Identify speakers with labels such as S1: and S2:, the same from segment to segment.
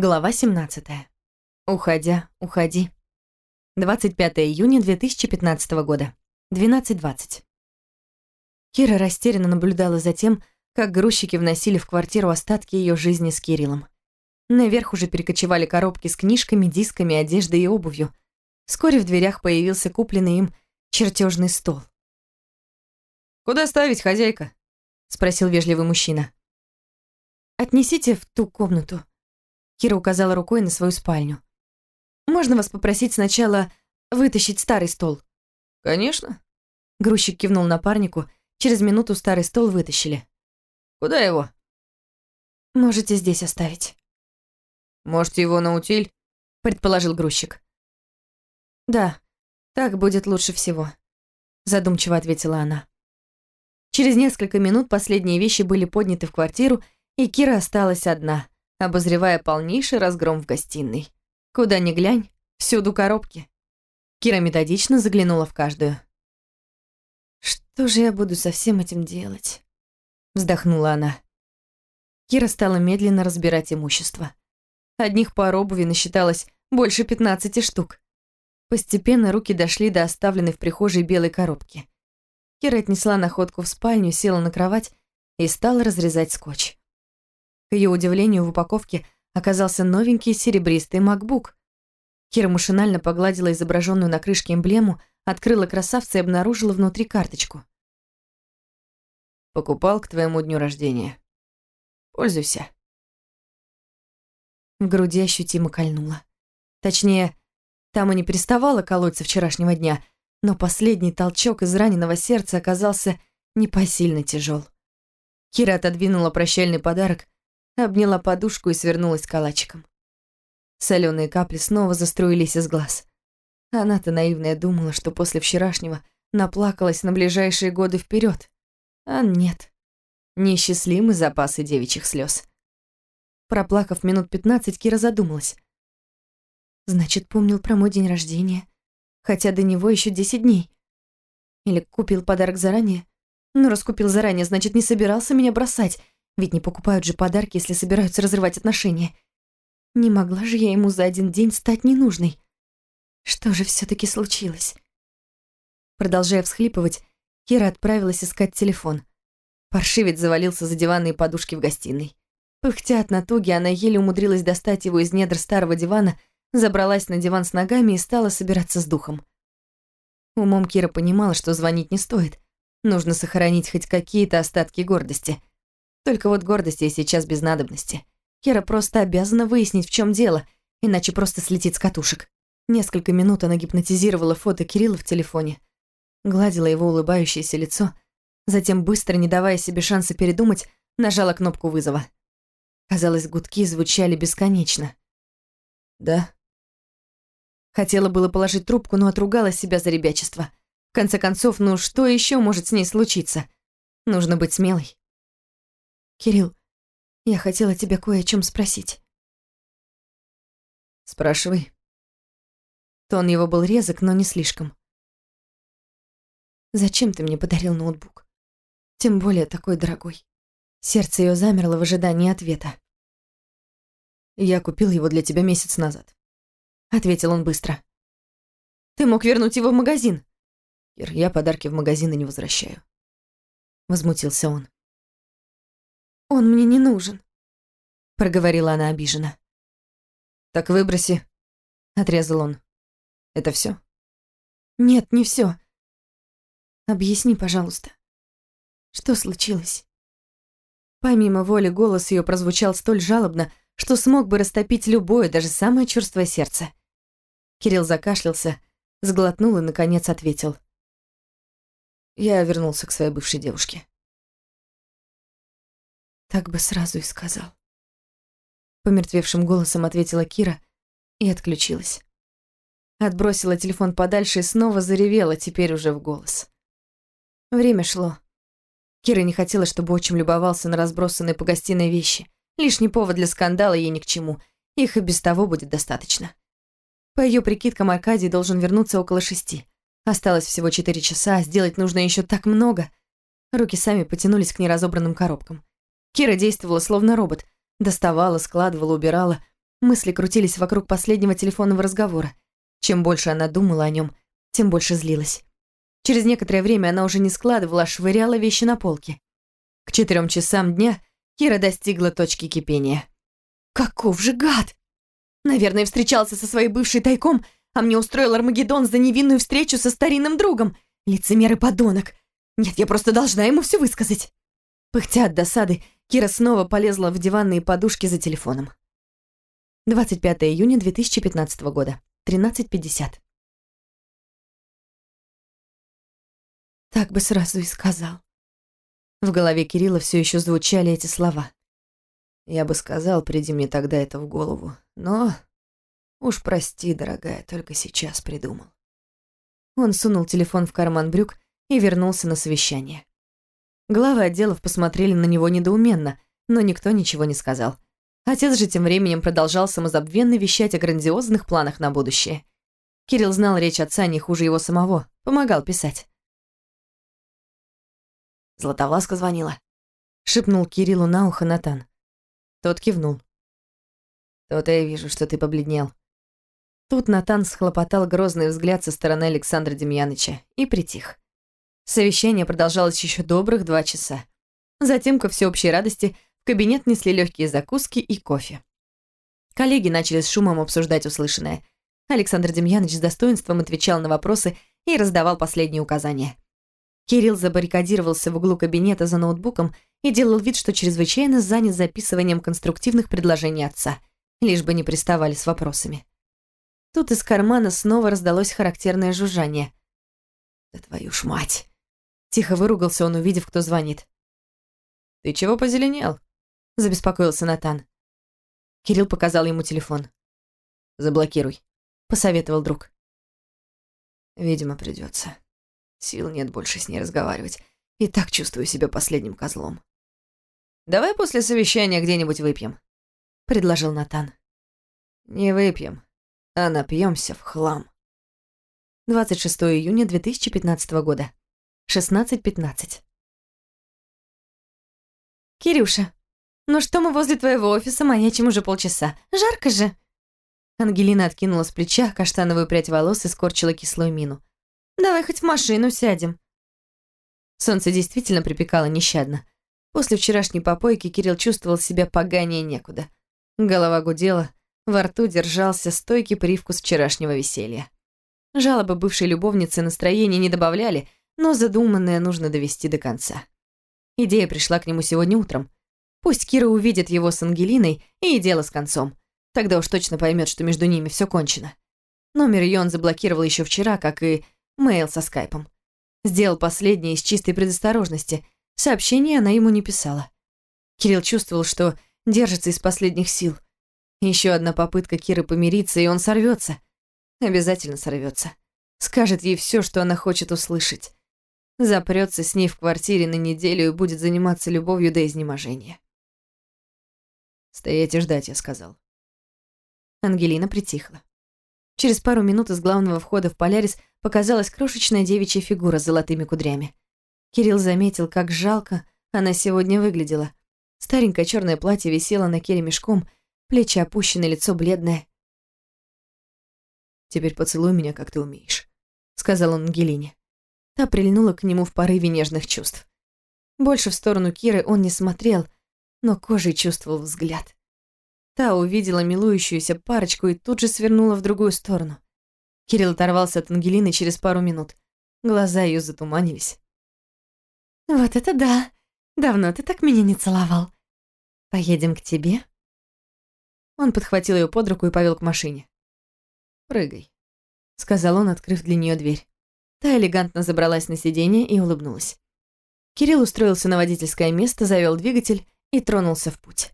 S1: Глава 17. Уходя, уходи. 25 июня 2015 года. 12.20. Кира растерянно наблюдала за тем, как грузчики вносили в квартиру остатки ее жизни с Кириллом. Наверх уже перекочевали коробки с книжками, дисками, одеждой и обувью. Вскоре в дверях появился купленный им чертежный стол.
S2: «Куда ставить, хозяйка?» — спросил вежливый мужчина.
S1: «Отнесите в ту комнату», Кира указала рукой на свою спальню. «Можно вас попросить сначала вытащить старый стол?»
S2: «Конечно».
S1: Грузчик кивнул напарнику. Через минуту старый стол вытащили.
S2: «Куда его?»
S1: «Можете здесь оставить».
S2: «Можете его на утиль?»
S1: предположил грузчик. «Да, так будет лучше всего», задумчиво ответила она. Через несколько минут последние вещи были подняты в квартиру, и Кира осталась одна – обозревая полнейший разгром в гостиной. Куда ни глянь, всюду коробки. Кира методично заглянула в каждую. «Что же я буду со всем этим делать?» Вздохнула она. Кира стала медленно разбирать имущество. Одних пар обуви насчиталось больше 15 штук. Постепенно руки дошли до оставленной в прихожей белой коробки. Кира отнесла находку в спальню, села на кровать и стала разрезать скотч. К ее удивлению, в упаковке оказался новенький серебристый MacBook. Кира машинально погладила изображенную на крышке эмблему, открыла красавца и обнаружила внутри карточку.
S2: «Покупал к твоему дню рождения. Пользуйся».
S1: В груди ощутимо кольнуло. Точнее, там и не переставала колоть вчерашнего дня, но последний толчок из раненого сердца оказался непосильно тяжел. Кира отодвинула прощальный подарок обняла подушку и свернулась калачиком. Соленые капли снова заструились из глаз. Она-то наивная думала, что после вчерашнего наплакалась на ближайшие годы вперед. А нет. Несчастливы запасы девичьих слез. Проплакав минут пятнадцать, Кира задумалась. Значит, помнил про мой день рождения, хотя до него еще десять дней. Или купил подарок заранее. Ну, раз купил заранее, значит, не собирался меня бросать ведь не покупают же подарки, если собираются разрывать отношения. Не могла же я ему за один день стать ненужной. Что же все таки случилось? Продолжая всхлипывать, Кира отправилась искать телефон. Паршивец завалился за диванные подушки в гостиной. Пыхтя от натуги, она еле умудрилась достать его из недр старого дивана, забралась на диван с ногами и стала собираться с духом. Умом Кира понимала, что звонить не стоит. Нужно сохранить хоть какие-то остатки гордости. Только вот гордости сейчас без надобности. Кира просто обязана выяснить, в чем дело, иначе просто слетит с катушек. Несколько минут она гипнотизировала фото Кирилла в телефоне, гладила его улыбающееся лицо, затем, быстро, не давая себе шанса передумать, нажала кнопку вызова. Казалось, гудки звучали бесконечно.
S2: «Да?»
S1: Хотела было положить трубку, но отругала себя за ребячество. В конце концов, ну что еще может с ней случиться? Нужно быть смелой. «Кирилл, я хотела тебя кое о чем спросить».
S2: «Спрашивай».
S1: Тон его был резок, но не слишком. «Зачем ты мне подарил ноутбук? Тем более такой дорогой». Сердце ее замерло в ожидании ответа.
S2: «Я купил его для тебя месяц назад», —
S1: ответил он быстро. «Ты мог вернуть его в магазин».
S2: «Кир, я подарки в магазины не возвращаю», — возмутился он.
S1: «Он мне не нужен», — проговорила она обиженно.
S2: «Так выброси», — отрезал он. «Это все?
S1: «Нет, не все. Объясни, пожалуйста, что случилось?» Помимо воли голос ее прозвучал столь жалобно, что смог бы растопить любое, даже самое чувствое сердце. Кирилл закашлялся, сглотнул и, наконец, ответил.
S2: Я вернулся к своей бывшей девушке.
S1: Так бы сразу и сказал. Помертвевшим голосом ответила Кира и отключилась. Отбросила телефон подальше и снова заревела, теперь уже в голос. Время шло. Кира не хотела, чтобы отчим любовался на разбросанные по гостиной вещи. Лишний повод для скандала ей ни к чему. Их и без того будет достаточно. По ее прикидкам, Аркадий должен вернуться около шести. Осталось всего четыре часа, а сделать нужно еще так много. Руки сами потянулись к неразобранным коробкам. Кира действовала словно робот. Доставала, складывала, убирала. Мысли крутились вокруг последнего телефонного разговора. Чем больше она думала о нем, тем больше злилась. Через некоторое время она уже не складывала, а швыряла вещи на полке. К четырем часам дня Кира достигла точки кипения. «Каков же гад! Наверное, встречался со своей бывшей тайком, а мне устроил Армагеддон за невинную встречу со старинным другом. Лицемер и подонок. Нет, я просто должна ему все высказать». Пыхтя от досады, Кира снова полезла в диванные подушки за телефоном. 25 июня 2015 года, 13.50. Так бы сразу и сказал. В голове Кирилла все еще звучали эти слова.
S2: Я бы сказал, приди мне тогда это в голову, но... Уж прости, дорогая, только сейчас придумал.
S1: Он сунул телефон в карман брюк и вернулся на совещание. Главы отделов посмотрели на него недоуменно, но никто ничего не сказал. Отец же тем временем продолжал самозабвенно вещать о грандиозных планах на будущее. Кирилл знал речь отца не хуже его самого, помогал писать.
S2: Златовласка звонила.
S1: Шепнул Кириллу на ухо Натан. Тот кивнул.
S2: То-то я вижу, что ты побледнел.
S1: Тут Натан схлопотал грозный взгляд со стороны Александра Демьяныча и притих. Совещание продолжалось еще добрых два часа. Затем, ко всеобщей радости, в кабинет несли легкие закуски и кофе. Коллеги начали с шумом обсуждать услышанное. Александр Демьяныч с достоинством отвечал на вопросы и раздавал последние указания. Кирилл забаррикадировался в углу кабинета за ноутбуком и делал вид, что чрезвычайно занят записыванием конструктивных предложений отца, лишь бы не приставали с вопросами. Тут из кармана снова раздалось характерное жужжание.
S2: «Да твою ж мать!»
S1: Тихо выругался он, увидев, кто звонит.
S2: «Ты чего позеленел?»
S1: Забеспокоился Натан. Кирилл показал ему телефон.
S2: «Заблокируй», —
S1: посоветовал друг.
S2: «Видимо, придется. Сил нет больше с ней разговаривать. И так чувствую себя последним козлом. «Давай после совещания где-нибудь выпьем», — предложил Натан. «Не выпьем, а напьемся в хлам».
S1: 26 июня 2015 года. 16.15. «Кирюша, ну что мы возле твоего офиса маячим уже полчаса? Жарко же!» Ангелина откинула с плеча каштановую прядь волос и скорчила кислую мину. Давай хоть в машину сядем». Солнце действительно припекало нещадно. После вчерашней попойки Кирилл чувствовал себя поганее некуда. Голова гудела, во рту держался стойкий привкус вчерашнего веселья. Жалобы бывшей любовницы настроения не добавляли, но задуманное нужно довести до конца. Идея пришла к нему сегодня утром. Пусть Кира увидит его с Ангелиной и дело с концом. Тогда уж точно поймет, что между ними все кончено. Номер ее он заблокировал еще вчера, как и Мейл со скайпом. Сделал последнее из чистой предосторожности. Сообщение она ему не писала. Кирилл чувствовал, что держится из последних сил. Еще одна попытка Киры помириться, и он сорвется. Обязательно сорвется. Скажет ей все, что она хочет услышать. Запрется с ней в квартире на неделю и будет заниматься любовью до изнеможения.
S2: «Стоять и ждать», — я сказал.
S1: Ангелина притихла. Через пару минут из главного входа в Полярис показалась крошечная девичья фигура с золотыми кудрями. Кирилл заметил, как жалко она сегодня выглядела. Старенькое черное платье висело на Кире мешком, плечи опущены, лицо бледное.
S2: «Теперь поцелуй меня, как ты умеешь», — сказал он Ангелине.
S1: Та прильнула к нему в порыве нежных чувств. Больше в сторону Киры он не смотрел, но кожей чувствовал взгляд. Та увидела милующуюся парочку и тут же свернула в другую сторону. Кирилл оторвался от Ангелины через пару минут. Глаза ее затуманились. «Вот это да! Давно ты так меня не целовал. Поедем к тебе?» Он подхватил ее под руку и повел к машине.
S2: «Прыгай», —
S1: сказал он, открыв для нее дверь. Та элегантно забралась на сиденье и улыбнулась. Кирилл устроился на водительское место, завел двигатель и тронулся в путь.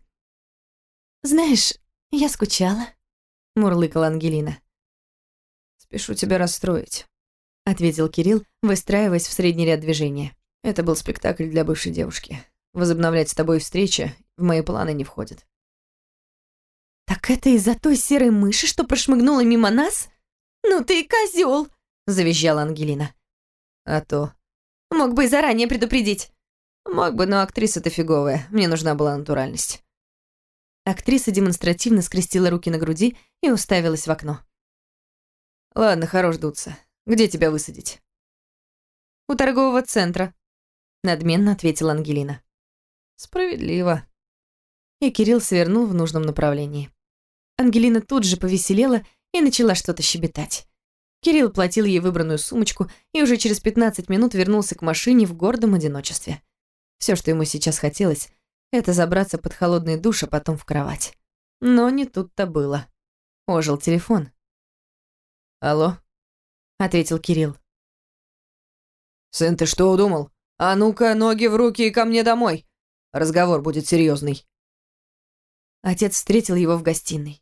S1: «Знаешь, я скучала», — мурлыкала Ангелина.
S2: «Спешу тебя расстроить», —
S1: ответил Кирилл, выстраиваясь в средний ряд движения.
S2: «Это был спектакль для бывшей девушки. Возобновлять с тобой встречи в мои планы не входит».
S1: «Так это из-за той серой мыши, что прошмыгнула мимо нас? Ну ты и козёл!» — завизжала Ангелина.
S2: «А то...»
S1: «Мог бы и заранее предупредить».
S2: «Мог бы, но актриса-то фиговая. Мне нужна была натуральность».
S1: Актриса демонстративно скрестила руки на груди и уставилась в окно.
S2: «Ладно, хорош дуться. Где тебя высадить?»
S1: «У торгового центра», — надменно ответила Ангелина.
S2: «Справедливо».
S1: И Кирилл свернул в нужном направлении. Ангелина тут же повеселела и начала что-то щебетать. Кирилл платил ей выбранную сумочку и уже через 15 минут вернулся к машине в гордом одиночестве. Все, что ему сейчас хотелось, это забраться под холодный душ, а потом в кровать. Но не тут-то было. Ожил телефон.
S2: «Алло?»
S1: — ответил Кирилл.
S2: «Сын, ты что удумал? А ну-ка, ноги в руки и ко мне домой. Разговор будет серьезный.
S1: Отец встретил его в гостиной.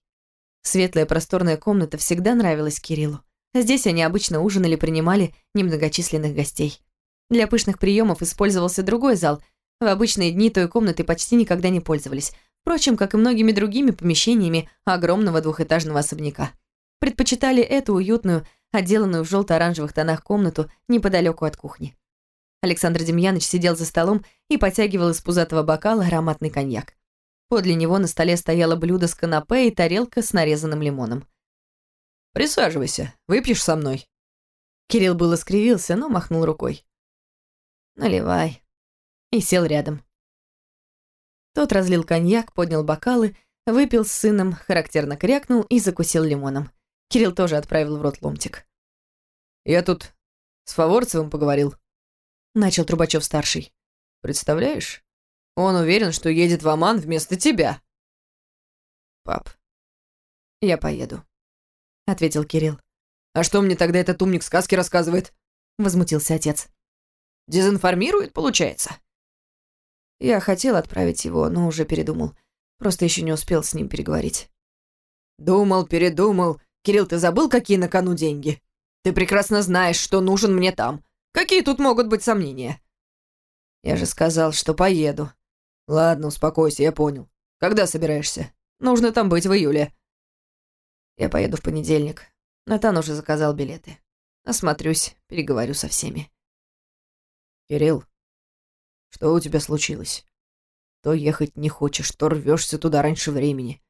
S1: Светлая просторная комната всегда нравилась Кириллу. Здесь они обычно ужинали, принимали немногочисленных гостей. Для пышных приемов использовался другой зал. В обычные дни той комнаты почти никогда не пользовались. Впрочем, как и многими другими помещениями огромного двухэтажного особняка предпочитали эту уютную, отделанную в желто-оранжевых тонах комнату неподалеку от кухни. Александр Демьяныч сидел за столом и потягивал из пузатого бокала ароматный коньяк. Подле него на столе стояло блюдо с канапе и тарелка с нарезанным лимоном.
S2: «Присаживайся, выпьешь со мной?»
S1: Кирилл было скривился, но махнул рукой.
S2: «Наливай».
S1: И сел рядом. Тот разлил коньяк, поднял бокалы, выпил с сыном, характерно крякнул и закусил лимоном. Кирилл тоже отправил в рот ломтик.
S2: «Я тут с Фаворцевым поговорил», — начал Трубачев-старший. «Представляешь? Он уверен, что едет в Оман вместо тебя». «Пап, я поеду», — ответил Кирилл. «А что мне тогда этот умник сказки рассказывает?» — возмутился отец. «Дезинформирует, получается?» Я хотел отправить его, но уже передумал. Просто еще не успел с ним переговорить. «Думал, передумал. Кирилл, ты забыл, какие на кону деньги? Ты прекрасно знаешь, что нужен мне там. Какие тут могут быть сомнения? Я же сказал, что поеду. Ладно, успокойся, я понял. Когда собираешься? Нужно там быть в июле. Я поеду в понедельник. Натан уже заказал билеты. Осмотрюсь, переговорю со всеми. Кирилл, что у тебя случилось? То ехать не хочешь, то рвешься туда раньше времени.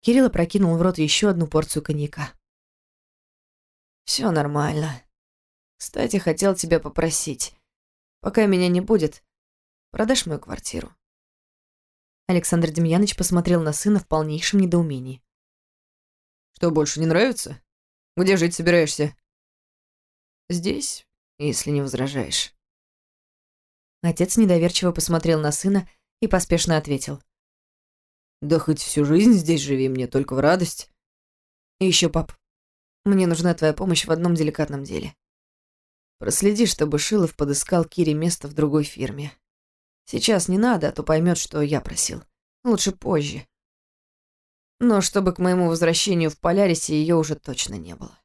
S1: Кирилл опрокинул в рот еще одну порцию коньяка.
S2: Все нормально. Кстати, хотел тебя попросить. Пока меня не будет, продашь мою квартиру?»
S1: Александр Демьяныч посмотрел на сына в полнейшем недоумении.
S2: «Что, больше не нравится? Где жить собираешься?» «Здесь, если не возражаешь».
S1: Отец недоверчиво посмотрел на сына и поспешно ответил.
S2: Да хоть всю жизнь здесь живи, мне только в радость. И еще, пап, мне нужна твоя помощь в одном деликатном деле. Проследи, чтобы Шилов подыскал Кире место в другой фирме. Сейчас не надо, а то поймет, что я просил. Лучше позже. Но чтобы к моему возвращению в Полярисе ее уже точно не было.